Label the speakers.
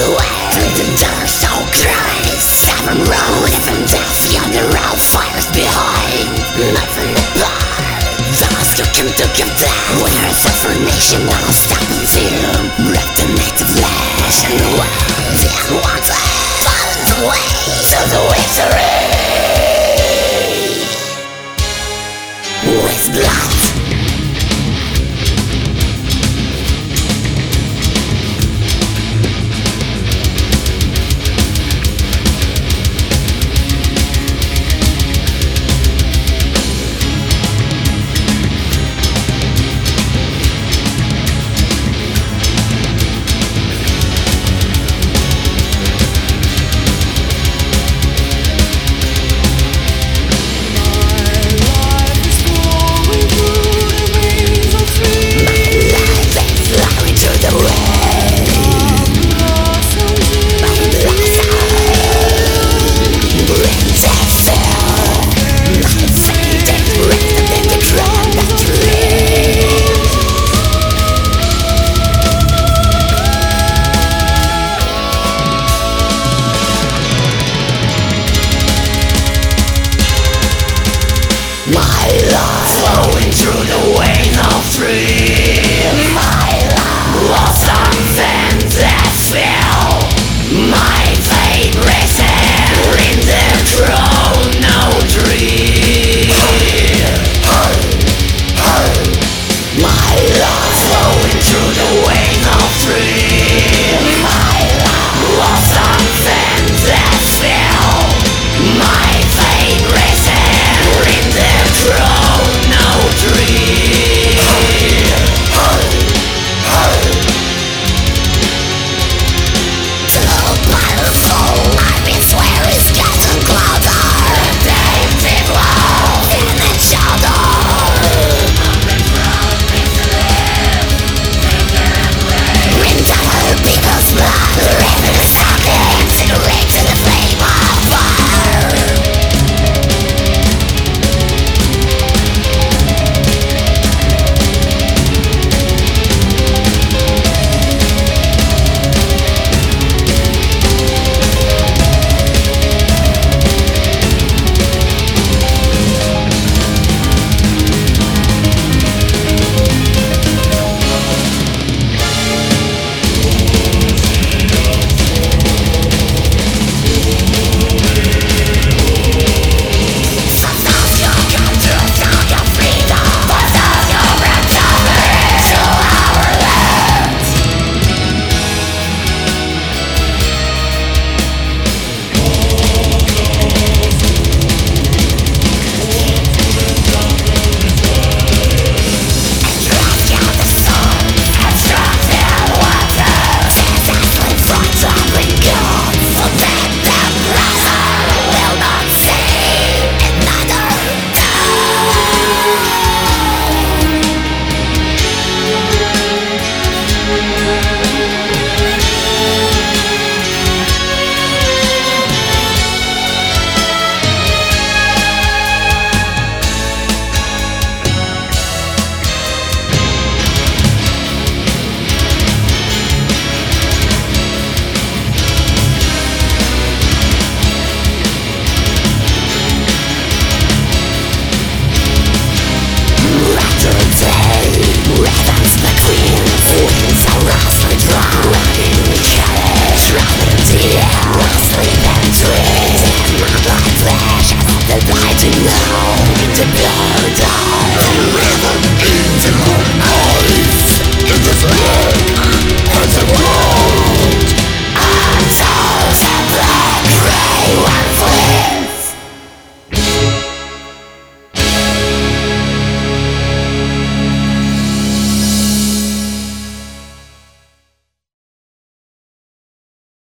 Speaker 1: the way Through the dark so crowded Seven road Different death Yonder road Fires behind Nothing apart Those who come to give death Where is information I'll stop until Wreck the native flesh And the world The unwanted Follow the way To the victory My love flowing through the veins of dreams. My love the field